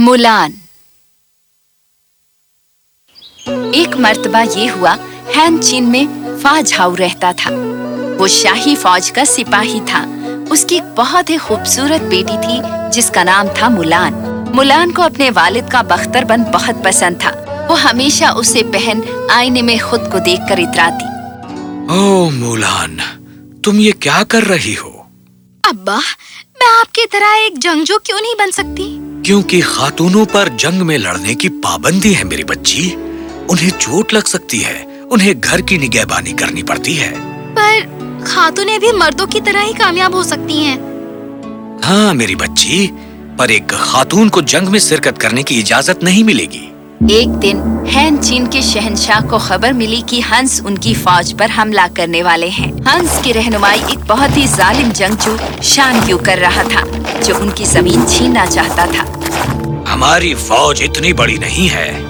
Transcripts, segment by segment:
مولان ایک مرتبہ یہ ہوا ہین چین میں فاج ہاؤ رہتا تھا۔ وہ شاہی فوج کا سپاہی تھا۔ اس کی ایک بہت ہی خوبصورت بیٹی تھی جس کا نام تھا مولان مولان کو اپنے والد کا بختر بن بہت پسند تھا۔ وہ ہمیشہ اسے پہن آئینے میں خود کو دیکھ کر اتراتی۔ او مولان تم یہ کیا کر رہی ہو؟ ابا میں آپ کی طرح ایک جنگجو کیوں نہیں بن سکتی؟ کیونکہ خاتونوں پر جنگ میں لڑنے کی پابندی ہے میری بچی۔ انہیں چوٹ لگ سکتی ہے۔ انہیں گھر کی نگہبانی کرنی پڑتی ہے۔ پر خاتونیں بھی مردوں کی طرح ہی کامیاب ہو سکتی ہیں۔ ہاں میری بچی پر ایک خاتون کو جنگ میں شرکت کرنے کی اجازت نہیں ملے گی۔ ایک دن ہین چین کے شہنشاہ کو خبر ملی کہ ہنس ان کی فوج پر حملہ کرنے والے ہیں۔ ہنس کی رہنمائی ایک بہت ہی ظالم جنگجو شان کیو کر رہا تھا جو ان کی زمین چھیننا چاہتا تھا۔ ہماری فوج اتنی بڑی نہیں ہے۔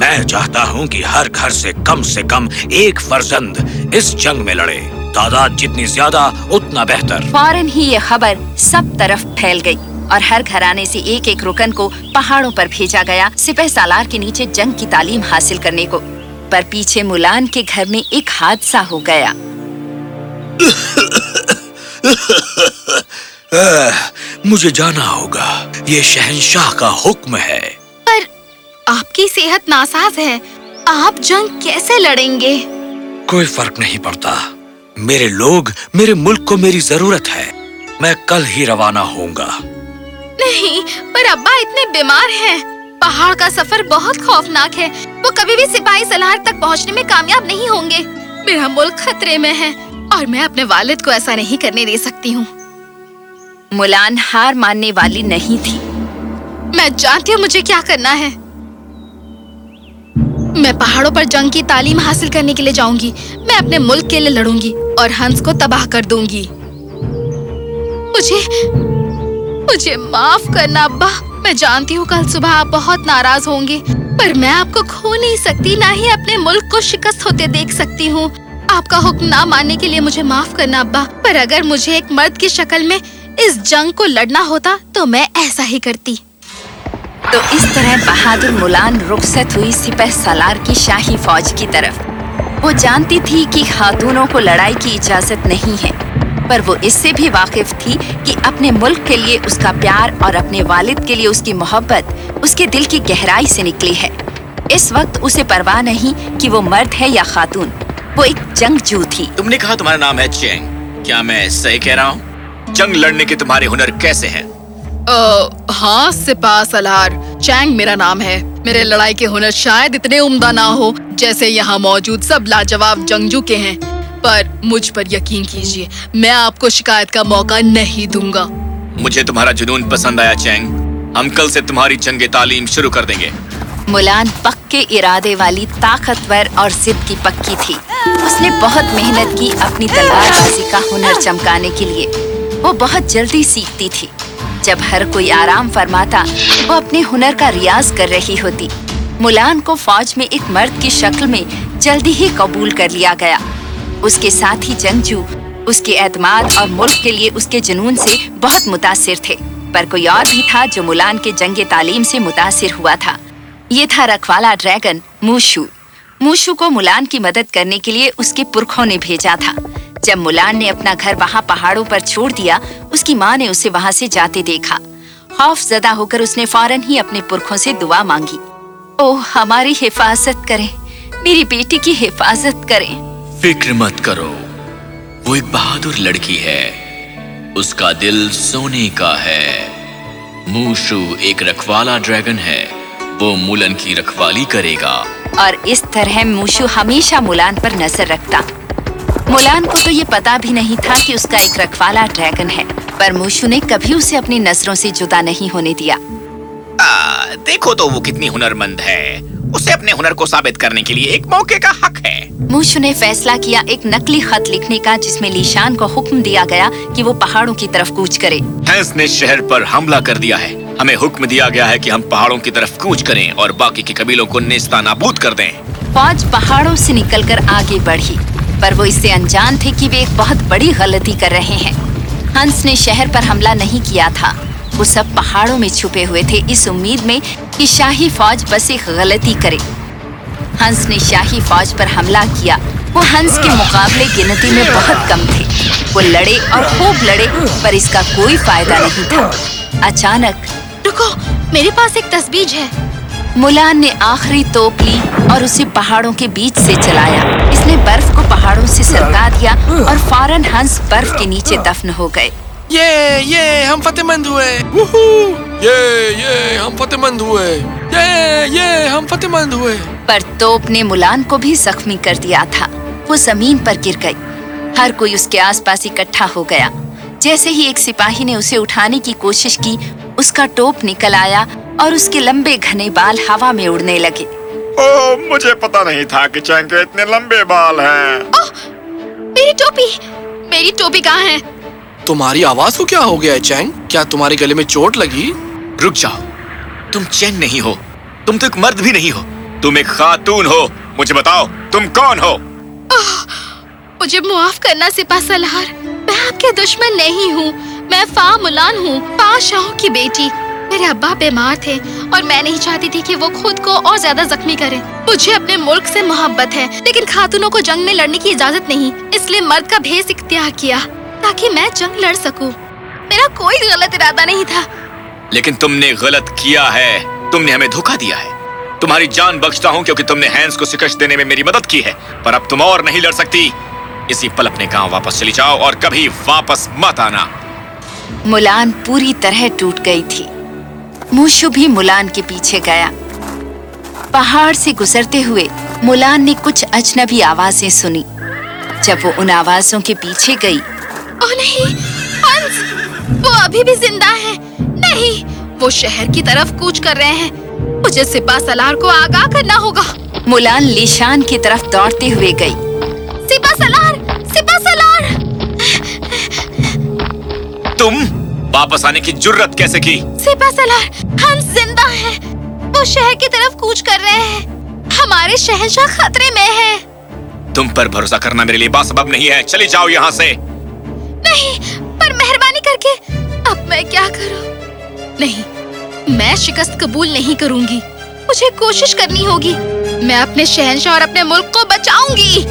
میں چاہتا ہوں کہ ہر گھر سے کم سے کم ایک فرزند اس جنگ میں لڑے۔ تعداد جتنی زیادہ اتنا بہتر۔ فوراً ہی یہ خبر سب طرف پھیل گئی۔ اور ہر گھرانے سے ایک ایک رکن کو پہاڑوں پر بھیجا گیا سپہ سالار کے نیچے جنگ کی تعلیم حاصل کرنے کو۔ پر پیچھے مولان کے گھر میں ایک حادثہ ہو گیا۔ مجھے جانا ہوگا۔ یہ شہنشاہ کا حکم ہے۔ پر آپ کی صحت ناساز ہے۔ آپ جنگ کیسے لڑیں گے؟ کوئی فرق نہیں پڑتا۔ میرے لوگ میرے ملک کو میری ضرورت ہے۔ میں کل ہی روانہ ہوں گا۔ نہیں پر ابا اتنے بیمار ہیں۔ پہاڑ کا سفر بہت خوفناک ہے۔ وہ کبھی بھی سپاہی سلار تک پہنچنے میں کامیاب نہیں ہوں گے۔ میرا ملک خطرے میں ہے اور میں اپنے والد کو ایسا نہیں کرنے دے سکتی ہوں۔ مولان ہار ماننے والی نہیں تھی۔ میں جانتی ہوں مجھے کیا کرنا ہے۔ میں پہاڑوں پر جنگ کی تعلیم حاصل کرنے کے لیے جاؤں گی۔ میں اپنے ملک کے لیے لڑوں گی اور ہنس کو تباہ کر دوں گی۔ مجھے مجھے معاف کرنا، ابا، میں جانتی ہوں کل صبح آپ بہت ناراض ہوں گے، پر میں آپ کو کھو نہیں سکتی، نہ ہی اپنے ملک کو شکست ہوتے دیکھ سکتی ہوں۔ آپ کا حکم نہ ماننے کے لیے مجھے معاف کرنا، ابا، پر اگر مجھے ایک مرد کی شکل میں اس جنگ کو لڑنا ہوتا تو میں ایسا ہی کرتی۔ تو اس طرح بہادر مولان رخصت ہوئی سپہ سالار کی شاہی فوج کی طرف۔ وہ جانتی تھی کہ خاتونوں کو لڑائی کی اجازت نہیں ہے۔ پر وہ اس سے بھی واقف تھی کہ اپنے ملک کے لیے اس کا پیار اور اپنے والد کے لیے اس کی محبت اس کے دل کی گہرائی سے نکلی ہے۔ اس وقت اسے پرواہ نہیں کہ وہ مرد ہے یا خاتون وہ ایک جنگ جو تھی۔ تم نے کہا تمہارا نام ہے چینگ کیا میں صحیح کہہ رہا ہوں؟ جنگ لڑنے کے تمہارے ہنر کیسے ہیں؟ ہاں سپاہ سلار چینگ میرا نام ہے۔ میرے لڑائی کے ہنر شاید اتنے عمدہ نہ ہو جیسے یہاں موجود سب لاجواب جنگجو کے ہیں۔ پر مجھ پر یقین کیجیے میں آپ کو شکایت کا موقع نہیں دوں گا۔ مجھے تمہارا جنون پسند آیا چینگ۔ ہم کل سے تمہاری جنگ تعلیم شروع کر دیں گے۔ مولان پکے ارادے والی طاقتور اور ضد کی پکی تھی۔ اس نے بہت محنت کی اپنی تلوار بازی کا ہنر چمکانے کے لیے۔ وہ بہت جلدی سیکھتی تھی۔ جب ہر کوئی آرام فرماتا وہ اپنے ہنر کا ریاض کر رہی ہوتی۔ مولان کو فوج میں ایک مرد کی شکل میں جلدی ہی قبول کر لیا گیا۔ اس کے ساتھ ہی جنگجو اس کے اعتماد اور ملک کے لیے اس کے جنون سے بہت متاثر تھے۔ پر کوئی اور بھی تھا جو مولان کے جنگ تعلیم سے متاثر ہوا تھا۔ یہ تھا رکھوالا ڈریگن موشو۔ موشو کو مولان کی مدد کرنے کے لیے اس کے پرکھوں نے بھیجا تھا۔ جب مولان نے اپنا گھر وہاں پہاڑوں پر چھوڑ دیا، اس کی ماں نے اسے وہاں سے جاتے دیکھا۔ خوف زدہ ہو کر اس نے فوراً ہی اپنے پرکھوں سے دعا مانگی۔ اوہ، ہماری حفاظت کریں۔ میری بیٹی کی حفاظت کریں۔ فکر مت کرو۔ وہ ایک بہادر لڑکی ہے۔ اس کا دل سونے کا ہے۔ موشو ایک رکھوالا ڈریگن ہے۔ وہ مولن کی رکھوالی کرے گا۔ اور اس طرح موشو ہمیشہ مولان پر نظر رکھتا۔ مولان کو تو یہ پتا بھی نہیں تھا کہ اس کا ایک رکھوالا ڈریگن ہے۔ پر موشو نے کبھی اسے اپنی نظروں سے جدا نہیں ہونے دیا۔ آ, دیکھو تو وہ کتنی ہنرمند ہے۔ اسے اپنے ہنر کو ثابت کرنے کے لیے ایک موقع کا حق ہے۔ موشو نے فیصلہ کیا ایک نقلی خط لکھنے کا جس میں لیشان کو حکم دیا گیا کہ وہ پہاڑوں کی طرف کوچ کرے۔ ہینس نے شہر پر حملہ کر دیا ہے۔ ہمیں حکم دیا گیا ہے کہ ہم پہاڑوں کی طرف کوچ کریں اور باقی کے قبیلوں کو نیستہ نابود کر دیں۔ فوج پہاڑوں سے نکل کر آگے بڑھی پر وہ اس سے انجان تھے کہ وہ ایک بہت بڑی غلطی کر رہے ہیں۔ ہنس نے شہر پر حملہ نہیں کیا تھا۔ وہ سب پہاڑوں میں چھپے ہوئے تھے۔ اس امید میں کہ شاہی فوج بس ایک غلطی کرے۔ ہنس نے شاہی فوج پر حملہ کیا۔ وہ ہنس کے مقابلے گنتی میں بہت کم تھے۔ وہ لڑے اور خوب لڑے پر اس کا کوئی فائدہ نہیں تھا۔ اچانک رکو میرے پاس ایک تصویر ہے۔ مولان نے آخری توپ لی اور اسے پہاڑوں کے بیچ سے چلایا۔ اس نے برف کو پہاڑوں سے سرکا دیا اور فوراً ہنس برف کے نیچے دفن ہو گئے۔ یہ یہ ہم فتح مند ہوئے یہ یہ ہم فتح مند ہوئے یہ یہ ہم فتح مند ہوئے پر توپ نے ملان کو بھی زخمی کر دیا تھا۔ وہ زمین پر گر گئی۔ ہر کوئی اس کے آس پاس اکٹھا ہو گیا۔ جیسے ہی ایک سپاہی نے اسے اٹھانے کی کوشش کی اس کا ٹوپ نکل آیا اور اس کے لمبے گھنے بال ہوا میں اڑنے لگے۔ او مجھے پتا نہیں تھا کہ چینک اتنے لمبے بال ہیں۔ میری ٹوپی میری ٹوپی کہاں ہے؟ تمہاری آواز کو کیا ہو گیا ہے چینگ؟ کیا تمہارے گلے میں چوٹ لگی؟ رک جاؤ۔ تم چینگ نہیں ہو۔ تم تو ایک مرد بھی نہیں ہو۔ تم ایک خاتون ہو۔ مجھے بتاؤ تم کون ہو؟ مجھے معاف کرنا سپاہ سلار۔ میں آپ کے دشمن نہیں ہوں۔ میں فا ملان ہوں پا شاہوں کی بیٹی۔ میرے ابا بیمار تھے اور میں نہیں چاہتی تھی کہ وہ خود کو اور زیادہ زخمی کرے۔ مجھے اپنے ملک سے محبت ہے لیکن خاتونوں کو جنگ میں لڑنے کی اجازت نہیں۔ اس لیے مرد کا بھیس اختیار کیا۔ تاکہ میں جنگ لڑ سکوں۔ میرا کوئی غلط ارادہ نہیں تھا۔ لیکن تم نے غلط کیا ہے۔ تم نے ہمیں دھوکا دیا ہے۔ تمہاری جان بخشتا ہوں کیونکہ تم نے ہینس کو شکش دینے میں میری مدد کی ہے۔ پر اب تم اور نہیں لڑ سکتی۔ اسی پل اپنے گاؤں واپس چلی جاؤ اور کبھی واپس مت آنا۔ مولان پوری طرح ٹوٹ گئی تھی۔ موشو بھی مولان کے پیچھے گیا۔ پہاڑ سے گزرتے ہوئے مولان نے کچھ اجنبی آوازیں سنی۔ جب وہ ان آوازوں کے پیچھے گئی اوہ نہیں ہنس۔ وہ ابھی بھی زندہ ہے۔ نہیں وہ شہر کی طرف کوچ کر رہے ہیں۔ مجھے سپا سلار کو آگاہ کرنا ہوگا۔ مولان لیشان کی طرف دوڑتی ہوئے گئی۔ سپا سلار سپا سلار تم واپس آنے کی جرت کیسے کی؟ سپا سلار ہم زندہ ہیں۔ وہ شہر کی طرف کوچ کر رہے ہیں۔ ہمارے شہنشاہ خطرے میں ہے تم پر بھروسہ کرنا میرے لیے باسبب نہیں ہے۔ چلے جاؤ یہاں سے۔ نہیں پر مہربانی کر کے۔ اب میں کیا کروں؟ نہیں میں شکست قبول نہیں کروں گی۔ مجھے کوشش کرنی ہوگی۔ میں اپنے شہنشاہ اور اپنے ملک کو بچاؤں گی۔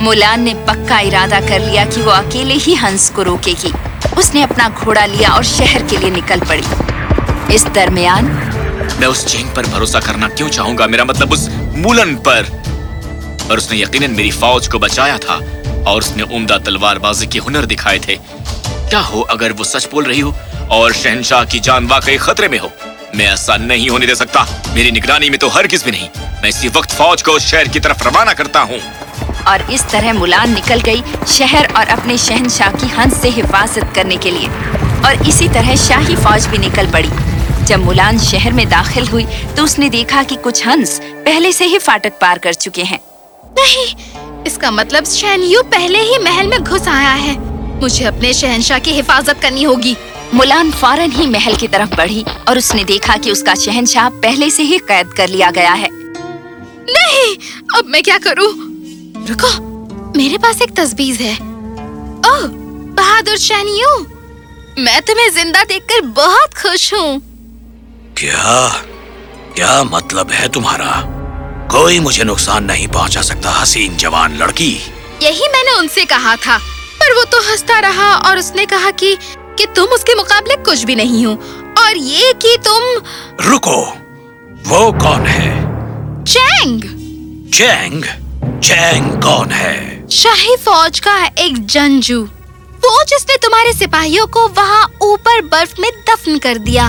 مولان نے پکا ارادہ کر لیا کہ وہ اکیلے ہی ہنس کو روکے گی۔ اس نے اپنا گھوڑا لیا اور شہر کے لیے نکل پڑی۔ اس درمیان میں اس چین پر بھروسہ کرنا کیوں چاہوں گا؟ میرا مطلب اس مولن پر۔ اور اس نے یقیناً میری فوج کو بچایا تھا۔ اور اس نے عمدہ تلوار بازی کے ہنر دکھائے تھے۔ کیا ہو اگر وہ سچ بول رہی ہو اور شہنشاہ کی جان واقعی خطرے میں ہو؟ میں ایسا نہیں ہونے دے سکتا۔ میری نگرانی میں تو ہر کس بھی نہیں۔ میں اسی وقت فوج کو شہر کی طرف روانہ کرتا ہوں۔ اور اس طرح مولان نکل گئی شہر اور اپنے شہنشاہ کی ہنس سے حفاظت کرنے کے لیے۔ اور اسی طرح شاہی فوج بھی نکل پڑی۔ جب مولان شہر میں داخل ہوئی تو اس نے دیکھا کہ کچھ ہنس پہلے سے ہی فاٹک پار کر چکے ہیں۔ نہیں اس کا مطلب شہنیو پہلے ہی محل میں گھس آیا ہے۔ مجھے اپنے شہنشاہ کی حفاظت کرنی ہوگی۔ مولان فوراً ہی محل کی طرف بڑھی اور اس نے دیکھا کہ اس کا شہنشاہ پہلے سے ہی قید کر لیا گیا ہے۔ نہیں! اب میں کیا کروں؟ رکو، میرے پاس ایک تجویز ہے۔ اوہ، بہادر شہنیو میں تمہیں زندہ دیکھ کر بہت خوش ہوں۔ کیا؟ کیا مطلب ہے تمہارا؟ کوئی مجھے نقصان نہیں پہنچا سکتا حسین جوان لڑکی۔ یہی میں نے ان سے کہا تھا پر وہ تو ہنستا رہا اور اس نے کہا کہ کہ تم اس کے مقابلے کچھ بھی نہیں ہو۔ اور یہ کہ تم رکو وہ کون ہے؟ چینگ۔ چینگ؟ چینگ کون ہے؟ شاہی فوج کا ایک جنجو۔ وہ جس نے تمہارے سپاہیوں کو وہاں اوپر برف میں دفن کر دیا۔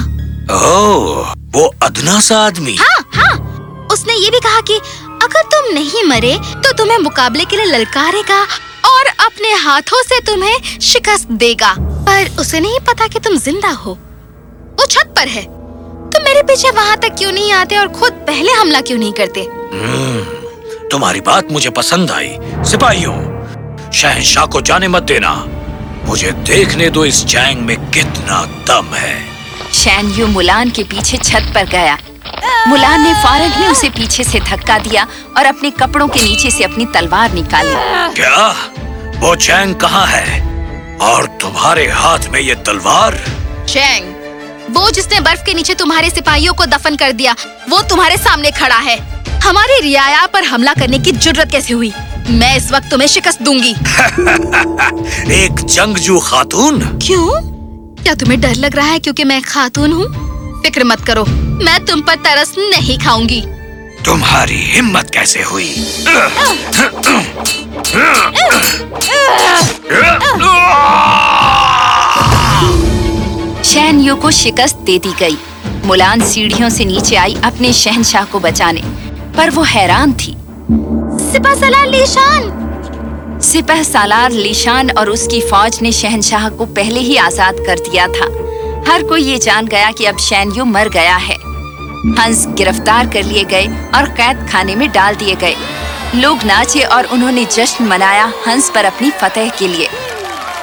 اوہ وہ ادنا سا آدمی۔ ہاں ہاں۔ اس نے یہ بھی کہا کہ اگر تم نہیں مرے تو تمہیں مقابلے کے لیے للکارے گا اور اپنے ہاتھوں سے تمہیں شکست دے گا۔ پر اسے نہیں پتا کہ تم زندہ ہو۔ وہ چھت پر ہے۔ تم میرے پیچھے وہاں تک کیوں نہیں آتے اور خود پہلے حملہ کیوں نہیں کرتے؟ تمہاری بات مجھے پسند آئی۔ سپاہیوں شہنشاہ کو جانے مت دینا۔ مجھے دیکھنے دو اس جینگ میں کتنا دم ہے۔ شین یو مولان کے پیچھے چھت پر گیا۔ ملان نے فوراً ہی اسے پیچھے سے دھکا دیا اور اپنے کپڑوں کے نیچے سے اپنی تلوار نکالی۔ کیا؟ وہ چینگ کہاں ہے؟ اور تمہارے ہاتھ میں یہ تلوار؟ چینگ وہ جس نے برف کے نیچے تمہارے سپاہیوں کو دفن کر دیا وہ تمہارے سامنے کھڑا ہے۔ ہماری رعایا پر حملہ کرنے کی جرت کیسے ہوئی؟ میں اس وقت تمہیں شکست دوں گی۔ ایک جنگجو خاتون؟ کیوں؟ کیا تمہیں ڈر لگ رہا ہے کیونکہ میں خاتون ہوں؟ فکر مت کرو میں تم پر ترس نہیں کھاؤں گی تمہاری ہمت کیسے ہوئی؟ شہنیوں کو شکست دے دی گئی۔ مولان سیڑھیوں سے نیچے آئی اپنے شہنشاہ کو بچانے پر وہ حیران تھی۔ سپہ سالار لیشان۔ سپہ سالار لیشان اور اس کی فوج نے شہنشاہ کو پہلے ہی آزاد کر دیا تھا۔ ہر کوئی یہ جان گیا کہ اب شینیو مر گیا ہے۔ ہنس گرفتار کر لیے گئے اور قید خانے میں ڈال دیے گئے۔ لوگ ناچے اور انہوں نے جشن منایا ہنس پر اپنی فتح کے لیے۔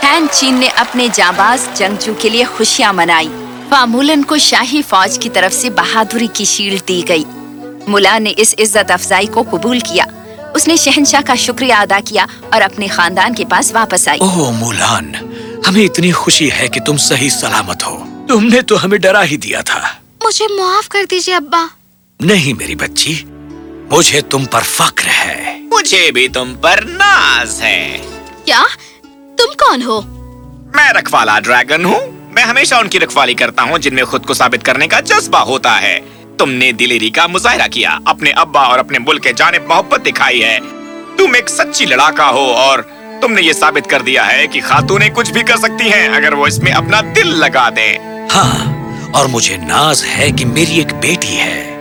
ہین چین نے اپنے جانباز جنگجو کے لیے خوشیاں منائی۔ فامولن کو شاہی فوج کی طرف سے بہادری کی شیل دی گئی۔ ملا نے اس عزت افزائی کو قبول کیا۔ اس نے شہنشاہ کا شکریہ ادا کیا اور اپنے خاندان کے پاس واپس آئی۔ اوہ مولان ہمیں اتنی خوشی ہے کہ تم صحیح سلامت ہو۔ تم نے تو ہمیں ڈرا ہی دیا تھا۔ مجھے معاف کر دیجیے ابا۔ نہیں میری بچی مجھے تم پر فخر ہے۔ مجھے بھی تم پر ناز ہے۔ کیا؟ تم کون ہو؟ میں رکھوالا ڈریگن ہوں۔ میں ہمیشہ ان کی رکھوالی کرتا ہوں جن میں خود کو ثابت کرنے کا جذبہ ہوتا ہے۔ تم نے دلیری کا مظاہرہ کیا اپنے ابا اور اپنے ملک کے جانب محبت دکھائی ہے۔ تم ایک سچی لڑاکا ہو اور تم نے یہ ثابت کر دیا ہے کہ خاتونیں کچھ بھی کر سکتی ہیں، اگر وہ اس میں اپنا دل لگا دیں۔ ہاں اور مجھے ناز ہے کہ میری ایک بیٹی ہے۔